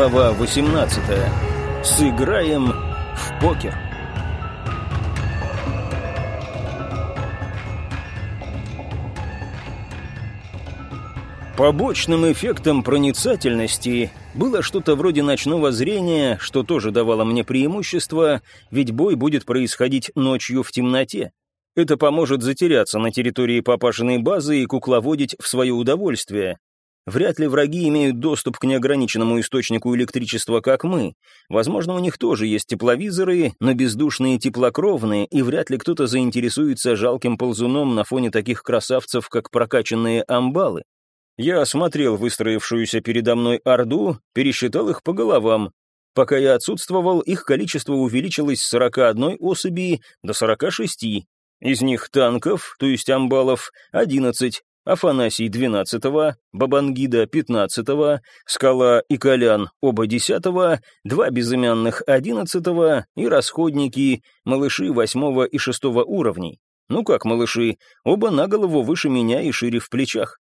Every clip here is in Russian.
Глава 18. Сыграем в покер. Побочным эффектом проницательности было что-то вроде ночного зрения, что тоже давало мне преимущество, ведь бой будет происходить ночью в темноте. Это поможет затеряться на территории папашиной базы и кукловодить в свое удовольствие. Вряд ли враги имеют доступ к неограниченному источнику электричества, как мы. Возможно, у них тоже есть тепловизоры, но бездушные теплокровные, и вряд ли кто-то заинтересуется жалким ползуном на фоне таких красавцев, как прокачанные амбалы. Я осмотрел выстроившуюся передо мной орду, пересчитал их по головам. Пока я отсутствовал, их количество увеличилось с 41 особи до 46. Из них танков, то есть амбалов, 11, Афанасий 12-го, Бабангида 15-го, Скала и Колян оба 10-го, два безымянных 11-го и расходники, малыши 8 и 6 уровней. Ну как малыши, оба на голову выше меня и шире в плечах.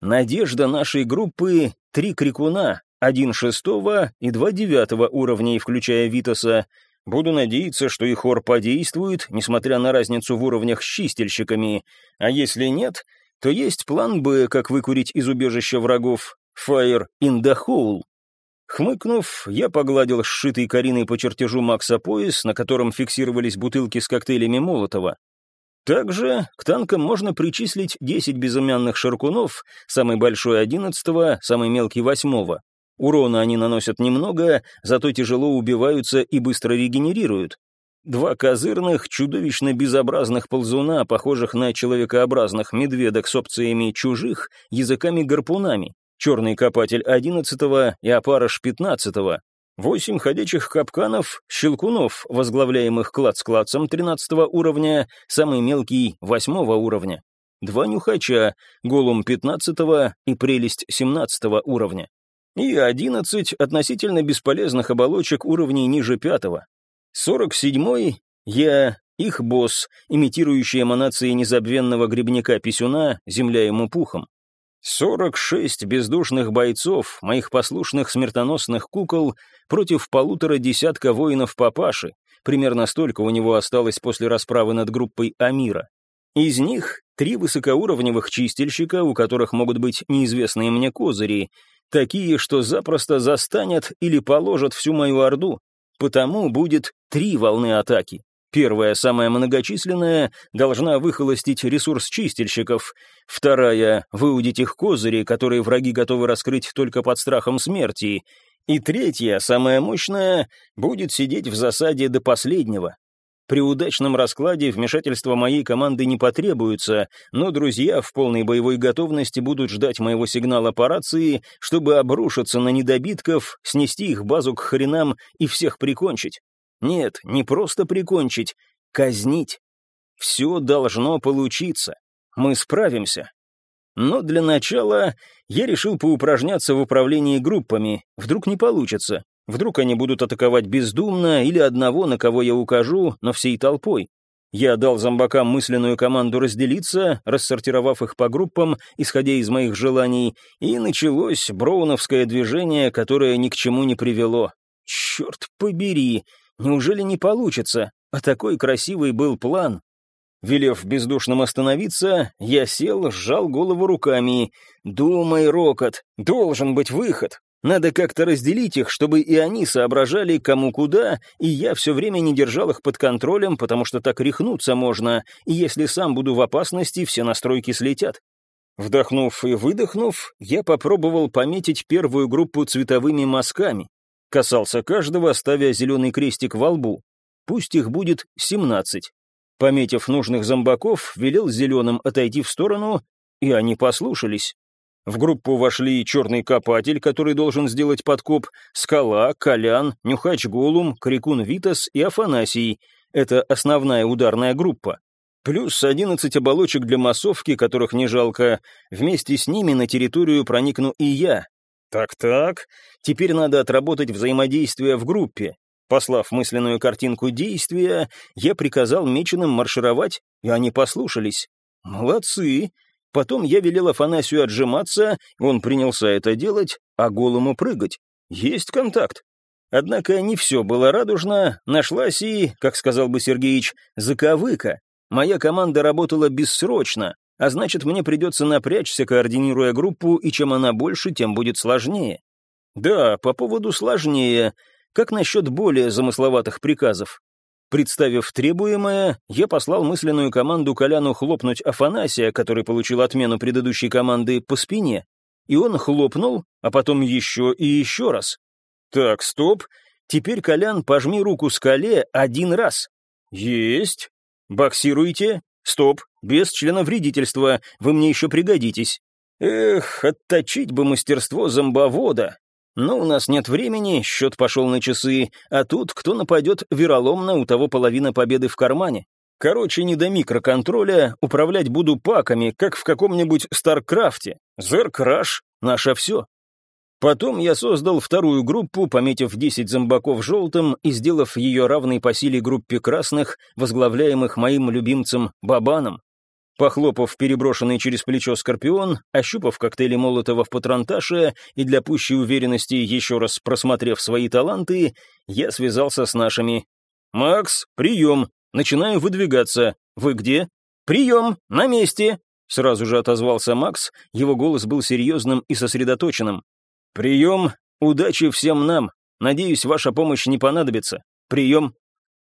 Надежда нашей группы — три крикуна, один шестого и два девятого уровней, включая Витаса. Буду надеяться, что их хор подействует, несмотря на разницу в уровнях с чистильщиками. А если нет, то есть план «Б», как выкурить из убежища врагов. Fire in the hole. Хмыкнув, я погладил сшитый Кариной по чертежу Макса пояс, на котором фиксировались бутылки с коктейлями Молотова. Также к танкам можно причислить 10 безымянных шаркунов, самый большой 11-го, самый мелкий 8-го. Урона они наносят немного, зато тяжело убиваются и быстро регенерируют. Два козырных, чудовищно безобразных ползуна, похожих на человекообразных медведок с опциями чужих, языками-гарпунами. Черный копатель 11-го и опарыш 15-го. Восемь ходячих капканов, щелкунов, возглавляемых клац-клацом 13 уровня, самый мелкий 8 уровня. Два нюхача, голум 15 и прелесть 17 уровня. И 11 относительно бесполезных оболочек уровней ниже 5 47-й я, их босс, имитирующий эманации незабвенного грибника-писюна, земля ему пухом. 46 бездушных бойцов, моих послушных смертоносных кукол, против полутора десятка воинов папаши, примерно столько у него осталось после расправы над группой Амира. Из них три высокоуровневых чистильщика, у которых могут быть неизвестные мне козыри, такие, что запросто застанят или положат всю мою орду, потому будет три волны атаки. Первая, самая многочисленная, должна выхолостить ресурс чистильщиков. Вторая — выудить их козыри, которые враги готовы раскрыть только под страхом смерти. И третья, самая мощная, будет сидеть в засаде до последнего. При удачном раскладе вмешательства моей команды не потребуется, но друзья в полной боевой готовности будут ждать моего сигнала по рации, чтобы обрушиться на недобитков, снести их базу к хренам и всех прикончить. Нет, не просто прикончить, казнить. Все должно получиться. Мы справимся. Но для начала я решил поупражняться в управлении группами. Вдруг не получится. Вдруг они будут атаковать бездумно или одного, на кого я укажу, но всей толпой. Я дал зомбакам мысленную команду разделиться, рассортировав их по группам, исходя из моих желаний, и началось броуновское движение, которое ни к чему не привело. Черт побери, Неужели не получится? А такой красивый был план. Велев бездушным остановиться, я сел, сжал голову руками. «Думай, Рокот, должен быть выход. Надо как-то разделить их, чтобы и они соображали, кому куда, и я все время не держал их под контролем, потому что так рехнуться можно, и если сам буду в опасности, все настройки слетят». Вдохнув и выдохнув, я попробовал пометить первую группу цветовыми мазками. Касался каждого, ставя зеленый крестик во лбу. Пусть их будет семнадцать. Пометив нужных зомбаков, велел зеленым отойти в сторону, и они послушались. В группу вошли черный копатель, который должен сделать подкоп, скала, колян, нюхач голум, крикун Витас и Афанасий. Это основная ударная группа. Плюс одиннадцать оболочек для массовки, которых не жалко. Вместе с ними на территорию проникну и я, так-так, теперь надо отработать взаимодействие в группе. Послав мысленную картинку действия, я приказал меченым маршировать, и они послушались. Молодцы. Потом я велел Афанасию отжиматься, он принялся это делать, а голому прыгать. Есть контакт. Однако не все было радужно, нашлась и, как сказал бы Сергеич, заковыка. Моя команда работала бессрочно, а значит, мне придется напрячься, координируя группу, и чем она больше, тем будет сложнее. Да, по поводу сложнее. Как насчет более замысловатых приказов? Представив требуемое, я послал мысленную команду Коляну хлопнуть Афанасия, который получил отмену предыдущей команды, по спине. И он хлопнул, а потом еще и еще раз. Так, стоп. Теперь, Колян, пожми руку скале один раз. Есть. Боксируйте. Стоп. Без члена вредительства. Вы мне еще пригодитесь. Эх, отточить бы мастерство зомбовода. Но у нас нет времени, счет пошел на часы, а тут кто нападет вероломно, у того половина победы в кармане. Короче, не до микроконтроля, управлять буду паками, как в каком-нибудь StarCraft е. Zerg rush — наше все. Потом я создал вторую группу, пометив 10 зомбаков желтым и сделав ее равной по силе группе красных, возглавляемых моим любимцем Бабаном. Похлопав переброшенный через плечо скорпион, ощупав коктейли Молотова в патронташе и для пущей уверенности еще раз просмотрев свои таланты, я связался с нашими. «Макс, прием! Начинаю выдвигаться. Вы где?» «Прием! На месте!» Сразу же отозвался Макс, его голос был серьезным и сосредоточенным. «Прием! Удачи всем нам! Надеюсь, ваша помощь не понадобится. Прием!»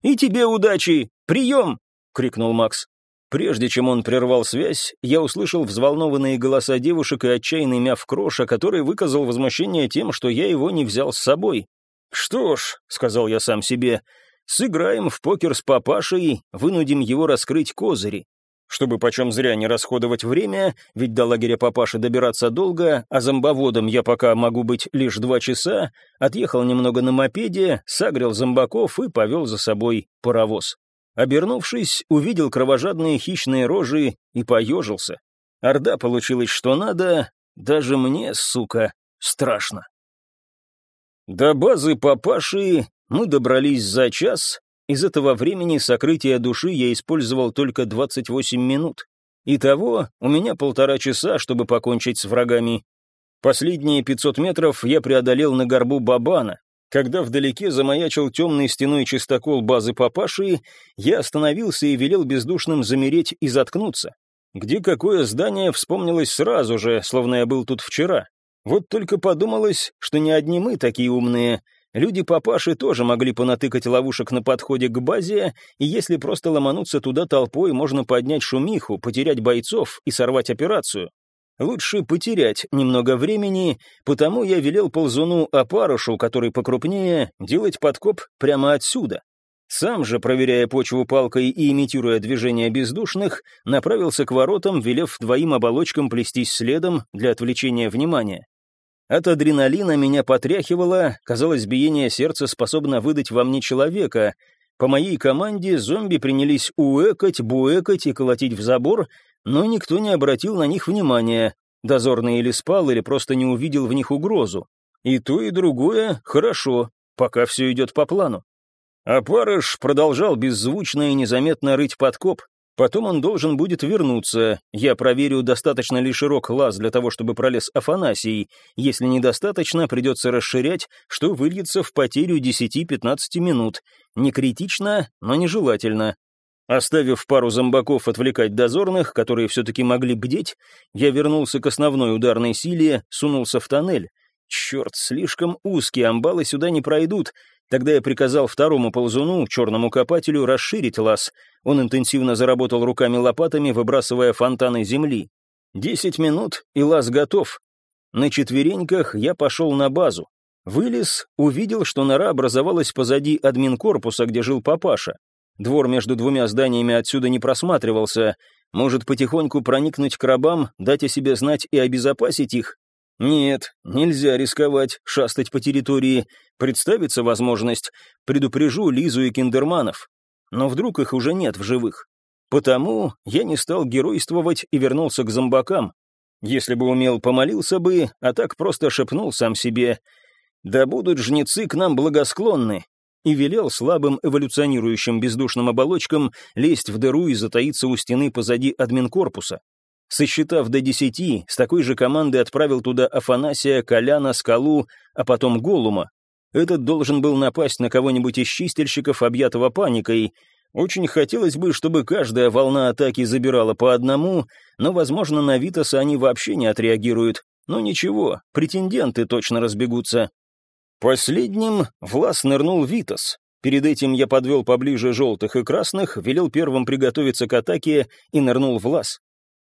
«И тебе удачи! Прием!» — крикнул Макс. Прежде чем он прервал связь, я услышал взволнованные голоса девушек и отчаянный мяв Кроша, который выказал возмущение тем, что я его не взял с собой. «Что ж», — сказал я сам себе, — «сыграем в покер с папашей, вынудим его раскрыть козыри. Чтобы почем зря не расходовать время, ведь до лагеря папаши добираться долго, а зомбоводом я пока могу быть лишь два часа, отъехал немного на мопеде, сагрел зомбаков и повел за собой паровоз. Обернувшись, увидел кровожадные хищные рожи и поежился. Орда получилась что надо, даже мне, сука, страшно. До базы папаши мы добрались за час, из этого времени сокрытия души я использовал только 28 минут. Итого у меня полтора часа, чтобы покончить с врагами. Последние 500 метров я преодолел на горбу Бабана. Когда вдалеке замаячил темной стеной чистокол базы папаши, я остановился и велел бездушным замереть и заткнуться. Где какое здание вспомнилось сразу же, словно я был тут вчера. Вот только подумалось, что не одни мы такие умные — Люди папаши тоже могли понатыкать ловушек на подходе к базе, и если просто ломануться туда толпой, можно поднять шумиху, потерять бойцов и сорвать операцию. Лучше потерять немного времени, потому я велел ползуну опарышу, который покрупнее, делать подкоп прямо отсюда. Сам же, проверяя почву палкой и имитируя движения бездушных, направился к воротам, велев двоим оболочкам плестись следом для отвлечения внимания. От адреналина меня потряхивало, казалось, биение сердца способно выдать во мне человека. По моей команде зомби принялись уэкать, буэкать и колотить в забор, но никто не обратил на них внимания. Дозорный или спал, или просто не увидел в них угрозу. И то, и другое хорошо, пока все идет по плану. А Парыш продолжал беззвучно и незаметно рыть подкоп. Потом он должен будет вернуться. Я проверю, достаточно ли широк лаз для того, чтобы пролез Афанасий. Если недостаточно, придется расширять, что выльется в потерю 10-15 минут. Не критично, но нежелательно. Оставив пару зомбаков отвлекать дозорных, которые все-таки могли бдеть, я вернулся к основной ударной силе, сунулся в тоннель. Черт, слишком узкие, амбалы сюда не пройдут. Тогда я приказал второму ползуну, черному копателю, расширить лаз. Он интенсивно заработал руками-лопатами, выбрасывая фонтаны земли. Десять минут, и лаз готов. На четвереньках я пошел на базу. Вылез, увидел, что нора образовалась позади админкорпуса, где жил папаша. Двор между двумя зданиями отсюда не просматривался. Может, потихоньку проникнуть к рабам, дать о себе знать и обезопасить их? Нет, нельзя рисковать, шастать по территории. Представится возможность, предупрежу Лизу и Киндерманов. Но вдруг их уже нет в живых. Потому я не стал геройствовать и вернулся к зомбакам. Если бы умел, помолился бы, а так просто шепнул сам себе. «Да будут жнецы к нам благосклонны, и велел слабым эволюционирующим бездушным оболочкам лезть в дыру и затаиться у стены позади админкорпуса. Сосчитав до десяти, с такой же командой отправил туда Афанасия, Коляна, Скалу, а потом Голума. Этот должен был напасть на кого-нибудь из чистильщиков, объятого паникой. Очень хотелось бы, чтобы каждая волна атаки забирала по одному, но, возможно, на Витаса они вообще не отреагируют. Но ничего, претенденты точно разбегутся. Последним Влас нырнул Витас. Перед этим я подвел поближе желтых и красных, велел первым приготовиться к атаке и нырнул Влас.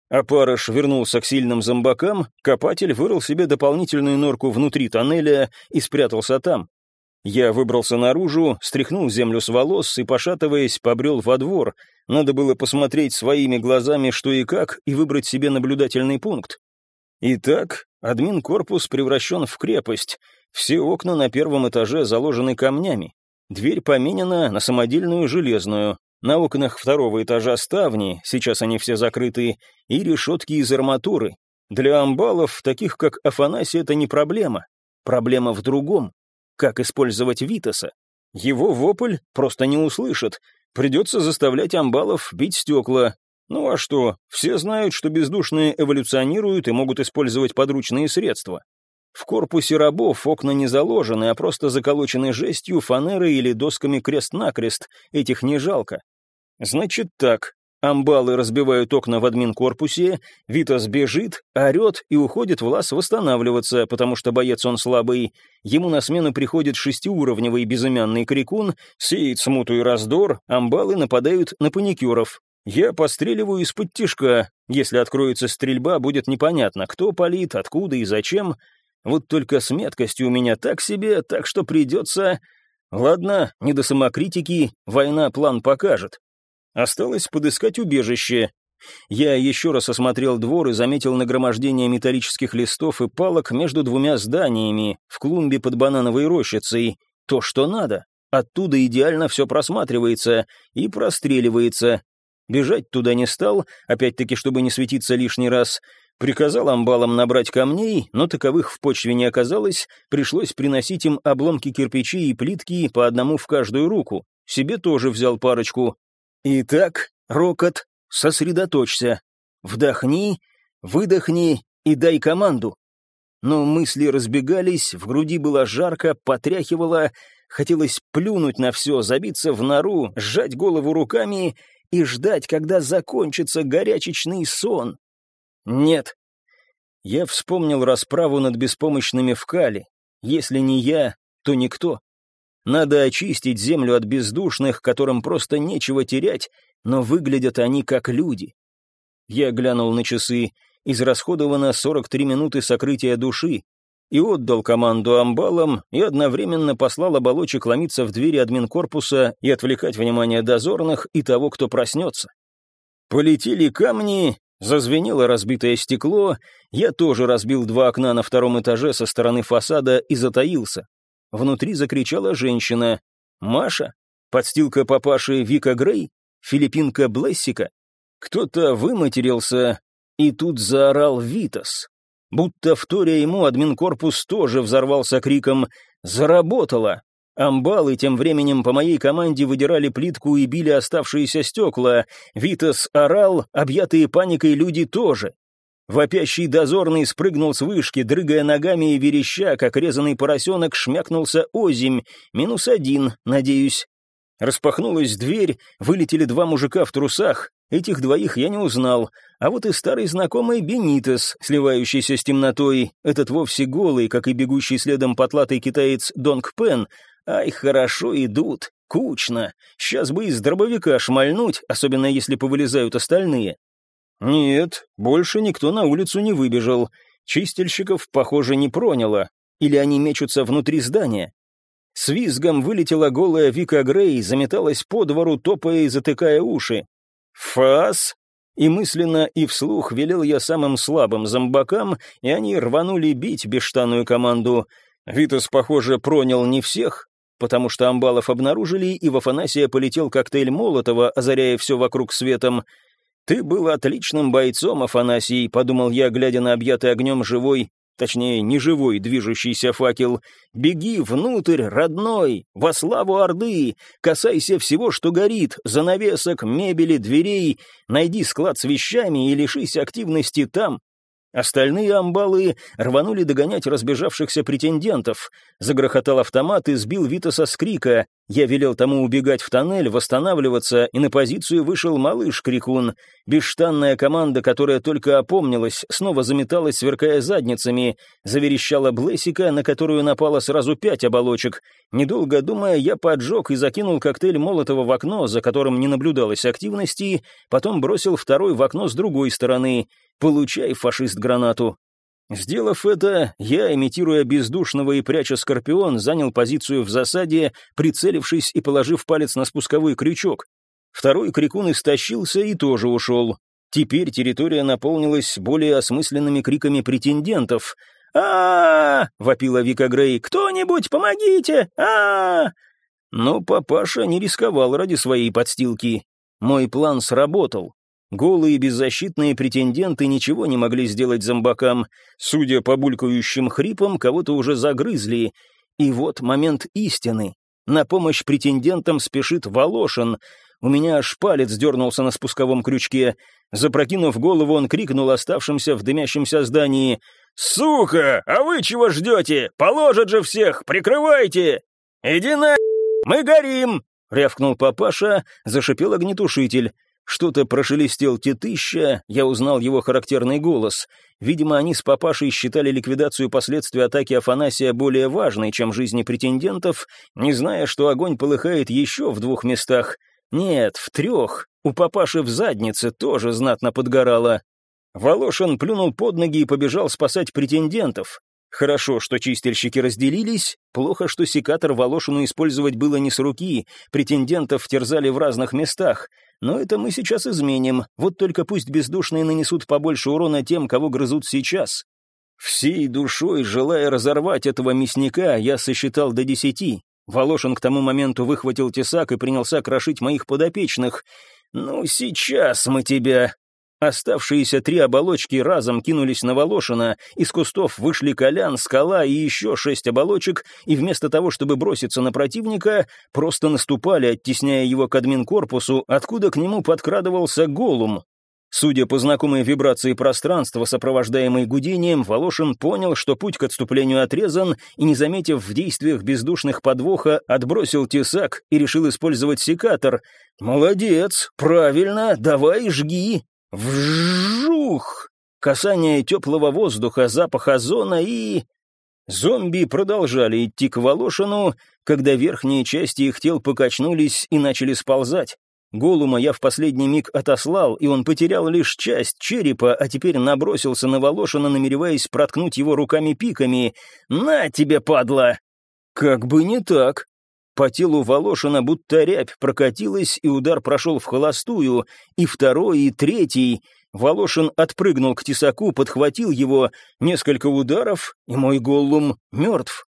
Апарыш вернулся к сильным зомбакам, копатель вырыл себе дополнительную норку внутри тоннеля и спрятался там. Я выбрался наружу, стряхнул землю с волос и, пошатываясь, побрел во двор. Надо было посмотреть своими глазами, что и как, и выбрать себе наблюдательный пункт. Итак, админ-корпус превращен в крепость. Все окна на первом этаже заложены камнями. Дверь поменена на самодельную железную. На окнах второго этажа ставни, сейчас они все закрыты, и решетки из арматуры. Для амбалов, таких как Афанасий, это не проблема. Проблема в другом. Как использовать Витаса? Его вопль просто не услышат. Придется заставлять амбалов бить стекла. Ну а что, все знают, что бездушные эволюционируют и могут использовать подручные средства. В корпусе рабов окна не заложены, а просто заколочены жестью, фанерой или досками крест-накрест, этих не жалко. Значит так, Амбалы разбивают окна в админ-корпусе, Витас бежит, орет и уходит в лаз восстанавливаться, потому что боец он слабый. Ему на смену приходит шестиуровневый безымянный крикун, сеет смуту и раздор, амбалы нападают на паникеров. Я постреливаю из-под тишка. Если откроется стрельба, будет непонятно, кто палит, откуда и зачем. Вот только с меткостью у меня так себе, так что придется... Ладно, не до самокритики, война план покажет. Осталось подыскать убежище. Я еще раз осмотрел двор и заметил нагромождение металлических листов и палок между двумя зданиями в клумбе под банановой рощицей. То, что надо. Оттуда идеально все просматривается и простреливается. Бежать туда не стал, опять-таки, чтобы не светиться лишний раз. Приказал амбалам набрать камней, но таковых в почве не оказалось, пришлось приносить им обломки кирпичей и плитки по одному в каждую руку. Себе тоже взял парочку, Итак, Рокот, сосредоточься. Вдохни, выдохни и дай команду. Но мысли разбегались, в груди было жарко, потряхивало, хотелось плюнуть на все, забиться в нору, сжать голову руками и ждать, когда закончится горячечный сон. Нет. Я вспомнил расправу над беспомощными в Кале. Если не я, то никто. Надо очистить землю от бездушных, которым просто нечего терять, но выглядят они как люди. Я глянул на часы. Израсходовано 43 минуты сокрытия души. И отдал команду амбалам, и одновременно послал оболочек ломиться в двери админкорпуса и отвлекать внимание дозорных и того, кто проснется. Полетели камни, зазвенело разбитое стекло, я тоже разбил два окна на втором этаже со стороны фасада и затаился. Внутри закричала женщина. «Маша? Подстилка папаши Вика Грей? Филиппинка Блессика?» Кто-то выматерился, и тут заорал Витас. Будто вторя ему админкорпус тоже взорвался криком «Заработало!». Амбалы тем временем по моей команде выдирали плитку и били оставшиеся стекла. Витас орал, объятые паникой люди тоже. Вопящий дозорный спрыгнул с вышки, дрыгая ногами и вереща, как резанный поросенок, шмякнулся озимь. Минус один, надеюсь. Распахнулась дверь, вылетели два мужика в трусах. Этих двоих я не узнал. А вот и старый знакомый Бенитес, сливающийся с темнотой. Этот вовсе голый, как и бегущий следом потлатый китаец Донг Пен. Ай, хорошо идут. Кучно. Сейчас бы из дробовика шмальнуть, особенно если повылезают остальные. Нет, больше никто на улицу не выбежал. Чистильщиков, похоже, не проняло. Или они мечутся внутри здания. С визгом вылетела голая Вика Грей, заметалась по двору, топая и затыкая уши. «Фас!» И мысленно, и вслух велел я самым слабым зомбакам, и они рванули бить бесштанную команду. Витас, похоже, пронял не всех, потому что амбалов обнаружили, и в Афанасия полетел коктейль Молотова, озаряя все вокруг светом. «Ты был отличным бойцом, Афанасий», — подумал я, глядя на объятый огнем живой точнее, неживой движущийся факел. «Беги внутрь, родной, во славу Орды! Касайся всего, что горит, занавесок, мебели, дверей, найди склад с вещами и лишись активности там, Остальные амбалы рванули догонять разбежавшихся претендентов. Загрохотал автомат и сбил Витаса с крика. Я велел тому убегать в тоннель, восстанавливаться, и на позицию вышел малыш Крикун. Бесштанная команда, которая только опомнилась, снова заметалась, сверкая задницами. Заверещала Блессика, на которую напало сразу пять оболочек. Недолго думая, я поджег и закинул коктейль Молотова в окно, за которым не наблюдалось активности, потом бросил второй в окно с другой стороны. Получай, фашист, гранату. Сделав это, я, имитируя бездушного и пряча скорпион, занял позицию в засаде, прицелившись и положив палец на спусковой крючок. Второй крикун истощился и тоже ушел. Теперь территория наполнилась более осмысленными криками претендентов. а, -а, -а вопила Вика Грей. «Кто-нибудь, помогите! а, -а Но папаша не рисковал ради своей подстилки. Мой план сработал. Голые беззащитные претенденты ничего не могли сделать зомбакам. Судя по булькающим хрипам, кого-то уже загрызли. И вот момент истины. На помощь претендентам спешит Волошин. У меня аж палец дернулся на спусковом крючке. Запрокинув голову, он крикнул оставшимся в дымящемся здании. «Сука! А вы чего ждете? Положат же всех! Прикрывайте! Иди на... Мы горим!» — рявкнул папаша, зашипел огнетушитель. Что-то прошелестел тетыща, я узнал его характерный голос. Видимо, они с папашей считали ликвидацию последствий атаки Афанасия более важной, чем жизни претендентов, не зная, что огонь полыхает еще в двух местах. Нет, в трех. У папаши в заднице тоже знатно подгорало. Волошин плюнул под ноги и побежал спасать претендентов. Хорошо, что чистильщики разделились, плохо, что секатор Волошину использовать было не с руки, претендентов терзали в разных местах. Но это мы сейчас изменим, вот только пусть бездушные нанесут побольше урона тем, кого грызут сейчас. Всей душой, желая разорвать этого мясника, я сосчитал до десяти. Волошин к тому моменту выхватил тесак и принялся крошить моих подопечных. «Ну, сейчас мы тебя...» Оставшиеся три оболочки разом кинулись на Волошина, из кустов вышли Колян, Скала и еще шесть оболочек, и вместо того, чтобы броситься на противника, просто наступали, оттесняя его к админкорпусу, откуда к нему подкрадывался голум. Судя по знакомой вибрации пространства, сопровождаемой гудением, Волошин понял, что путь к отступлению отрезан, и, не заметив в действиях бездушных подвоха, отбросил тесак и решил использовать секатор. «Молодец, правильно, давай жги!» Вжух! Касание теплого воздуха, запах озона и... Зомби продолжали идти к Волошину, когда верхние части их тел покачнулись и начали сползать. Голума я в последний миг отослал, и он потерял лишь часть черепа, а теперь набросился на Волошина, намереваясь проткнуть его руками-пиками. «На тебе, падла!» Как бы не так. По телу Волошина будто рябь прокатилась, и удар прошел в холостую, и второй, и третий. Волошин отпрыгнул к тесаку, подхватил его, несколько ударов, и мой голлум мертв.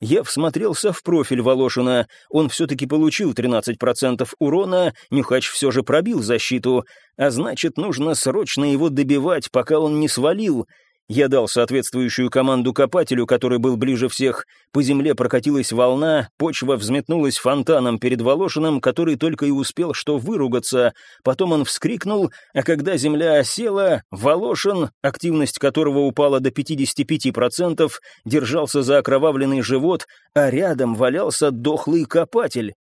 Я всмотрелся в профиль Волошина. Он все-таки получил 13% урона, Нюхач все же пробил защиту, а значит, нужно срочно его добивать, пока он не свалил. Я дал соответствующую команду копателю, который был ближе всех. По земле прокатилась волна, почва взметнулась фонтаном перед Волошиным, который только и успел что выругаться. Потом он вскрикнул, а когда земля осела, Волошин, активность которого упала до 55%, держался за окровавленный живот, а рядом валялся дохлый копатель.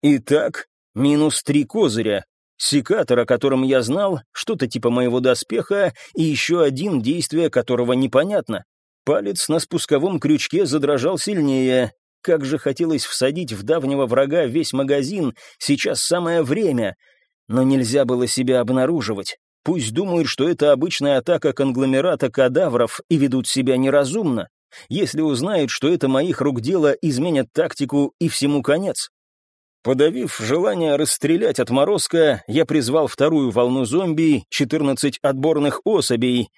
Итак, минус три козыря, Секатор, о котором я знал, что-то типа моего доспеха, и еще один, действие которого непонятно. Палец на спусковом крючке задрожал сильнее. Как же хотелось всадить в давнего врага весь магазин, сейчас самое время. Но нельзя было себя обнаруживать. Пусть думают, что это обычная атака конгломерата кадавров и ведут себя неразумно. Если узнают, что это моих рук дело, изменят тактику и всему конец. Подавив желание расстрелять отморозка, я призвал вторую волну зомби, 14 отборных особей.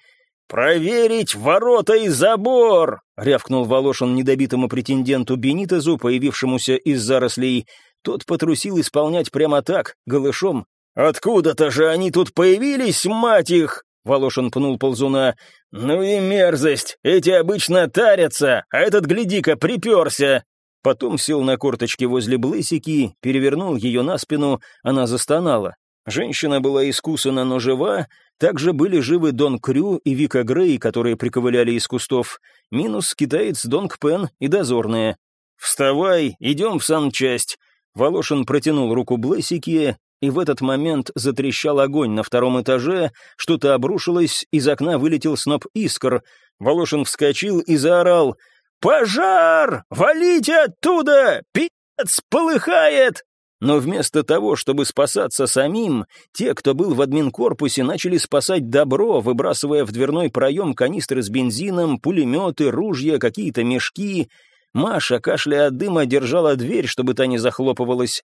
«Проверить ворота и забор!» — рявкнул Волошин недобитому претенденту Бенитезу, появившемуся из зарослей. Тот потрусил исполнять прямо так, голышом. «Откуда-то же они тут появились, мать их!» Волошин пнул ползуна. «Ну и мерзость! Эти обычно тарятся, а этот, гляди-ка, приперся!» Потом сел на корточки возле Блысики, перевернул ее на спину, она застонала. Женщина была искусана, но жива, также были живы Дон Крю и Вика Грей, которые приковыляли из кустов, минус китаец Донг Пен и дозорные. «Вставай, идем в санчасть!» Волошин протянул руку Блэсике, и в этот момент затрещал огонь на втором этаже, что-то обрушилось, из окна вылетел сноп искр. Волошин вскочил и заорал «Пожар! Валите оттуда! Пи***ц полыхает!» Но вместо того, чтобы спасаться самим, те, кто был в админкорпусе, начали спасать добро, выбрасывая в дверной проем канистры с бензином, пулеметы, ружья, какие-то мешки. Маша, кашляя от дыма, держала дверь, чтобы та не захлопывалась.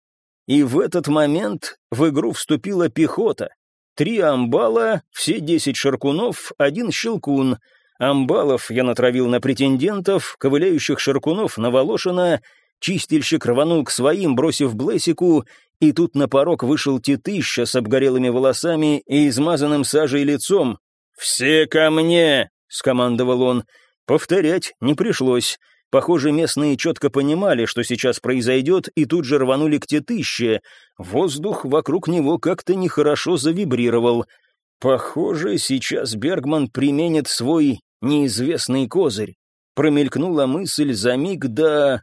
И в этот момент в игру вступила пехота. Три амбала, все десять шаркунов, один щелкун. Амбалов я натравил на претендентов, ковыляющих шаркунов на Волошина — Чистильщик рванул к своим, бросив Блесику, и тут на порог вышел тетыща с обгорелыми волосами и измазанным сажей лицом. «Все ко мне!» — скомандовал он. Повторять не пришлось. Похоже, местные четко понимали, что сейчас произойдет, и тут же рванули к тетыще. Воздух вокруг него как-то нехорошо завибрировал. Похоже, сейчас Бергман применит свой неизвестный козырь. Промелькнула мысль за миг, да